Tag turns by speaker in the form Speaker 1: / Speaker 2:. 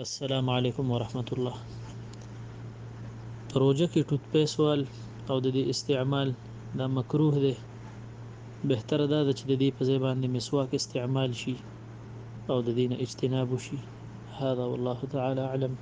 Speaker 1: السلام علیکم ورحمت الله پروژه کې ټوت پیس وال او د دې استعمال دا مکروه دی بهتره دا ده چې د دې په ځای باندې مسواک استعمال شي او د دې نه اجتناب شي هذا والله تعالی علم